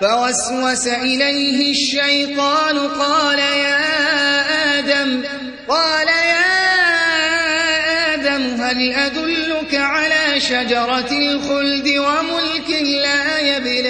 فوسوس إليه الشيطان قال يا آدم قال يا آدم هل أدلك على شجرة الخلد وملك لا يبلى